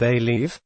They leave?